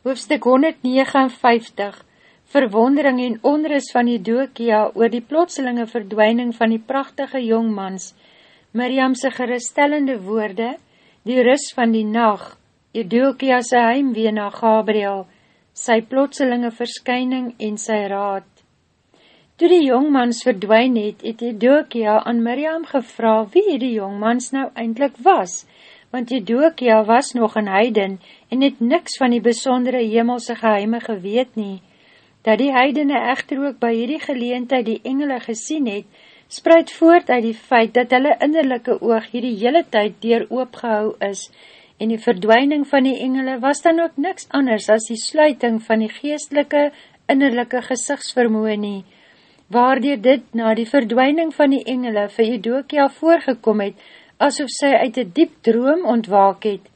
Hoofstuk 159 Verwondering en onrus van die Dokia oor die plotselinge verdwijning van die prachtige jongmans, Miriamse geruststellende woorde, die rus van die nacht, die Dokia sy heimwee na Gabriel, sy plotselinge verskyning en sy raad. Toe die jongmans verdwijn het, het die Dokia aan Miriam gevra wie die jongmans nou eindelijk was, want Jedokia was nog een heiden en het niks van die besondere hemelse geheime geweet nie. Dat die heidene echter ook by hierdie geleentheid die engele gesien het, spreid voort uit die feit dat hulle innerlijke oog hierdie hele tyd deur oopgehou is en die verdwijning van die engele was dan ook niks anders as die sluiting van die geestelike innerlijke gezichtsvermoe nie, waardoor dit na die verdwijning van die engele vir Jedokia voorgekom het, asof sy uit die diep droom ontwaak het.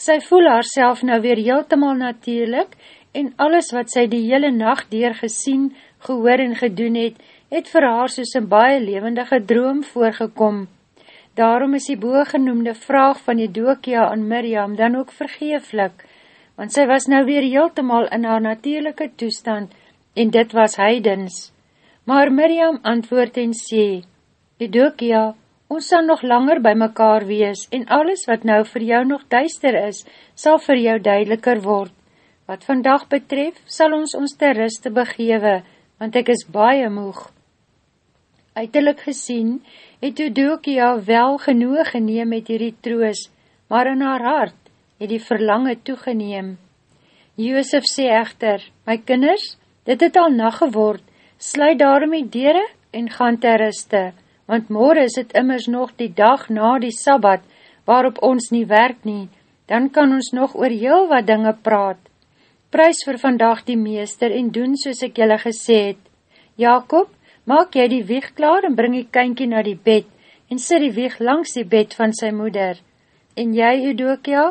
Sy voel haar nou weer heeltemal natuurlijk en alles wat sy die hele nacht deur gesien, gehoor en gedoen het, het vir haar soos een baie levendige droom voorgekom. Daarom is die boogenoemde vraag van die Dokia aan Miriam dan ook vergeeflik, want sy was nou weer heeltemal in haar natuurlijke toestand en dit was heidens. Maar Miriam antwoord en sê, die Dokia, Ons sal nog langer by mekaar wees en alles wat nou vir jou nog duister is, sal vir jou duideliker word. Wat vandag betref, sal ons ons ter ruste begewe, want ek is baie moeg. Uitelik gesien, het Udokia wel genoeg geneem met hierdie troos, maar in haar hart het die verlange toegeneem. Joosef sê echter, my kinders, dit het al nacht geword, sluit daarom die dere en gaan ter ruste, want morgen is het immers nog die dag na die Sabbat, waarop ons nie werk nie, dan kan ons nog oor heel wat dinge praat. Prys vir vandag die meester en doen soos ek julle gesê het. Jacob, maak jy die wieg klaar en bring die kynkie na die bed en sit die wieg langs die bed van sy moeder. En jy, Eudokia,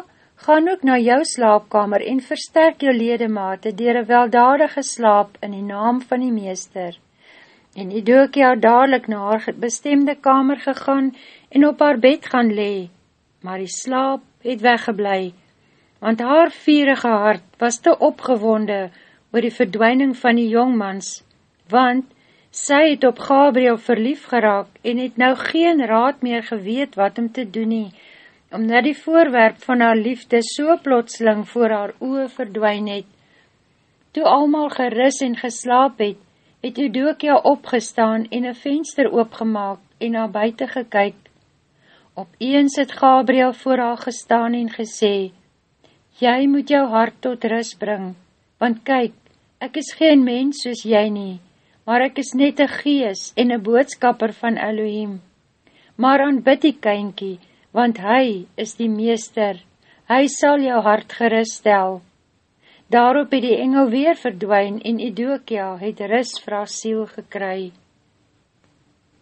gaan ook na jou slaapkamer en versterk jou ledemate dier een weldadige slaap in die naam van die meester en had dadelijk na haar bestemde kamer gegaan en op haar bed gaan lee, maar die slaap het weggeblei, want haar vierige hart was te opgewonde oor die verdwijning van die jongmans, want sy het op Gabriel verlief geraak en het nou geen raad meer geweet wat om te doen nie, omdat die voorwerp van haar liefde so plotseling voor haar oe verdwijn het. Toe almal geris en geslaap het, het Eudokia opgestaan en een venster oopgemaak en na buiten gekyk. Op eens het Gabriel voor haar gestaan en gesê, Jy moet jou hart tot rust bring, want kyk, ek is geen mens soos jy nie, maar ek is net een gees en een boodskapper van Elohim. Maar aanbid die kynkie, want hy is die meester, hy sal jou hart gerust stel. Daarop het die engel weer verdwijn en Idokia het ris vir haar siel gekry.